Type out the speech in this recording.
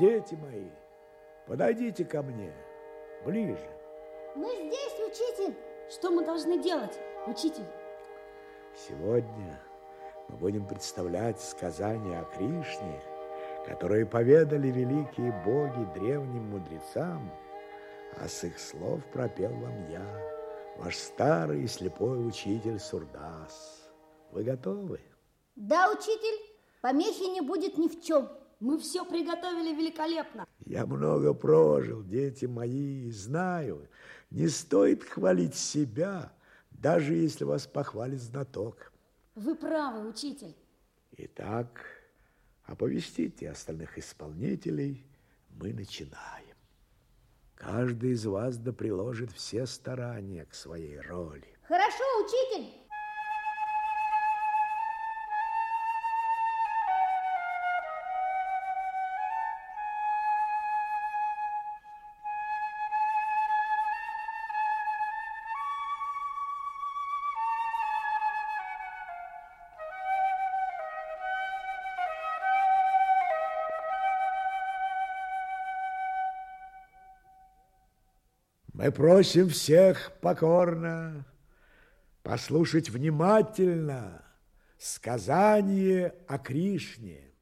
Дети мои, подойдите ко мне ближе. Мы здесь, учитель. Что мы должны делать, учитель? Сегодня мы будем представлять сказания о Кришне, которые поведали великие боги древним мудрецам, а с их слов пропел вам я, ваш старый и слепой учитель Сурдас. Вы готовы? Да, учитель, помехи не будет ни в чем. Мы все приготовили великолепно. Я много прожил, дети мои, и знаю, не стоит хвалить себя, даже если вас похвалит знаток. Вы правы, учитель. Итак, оповестите остальных исполнителей, мы начинаем. Каждый из вас да приложит все старания к своей роли. Хорошо, учитель. Мы просим всех покорно послушать внимательно сказание о Кришне.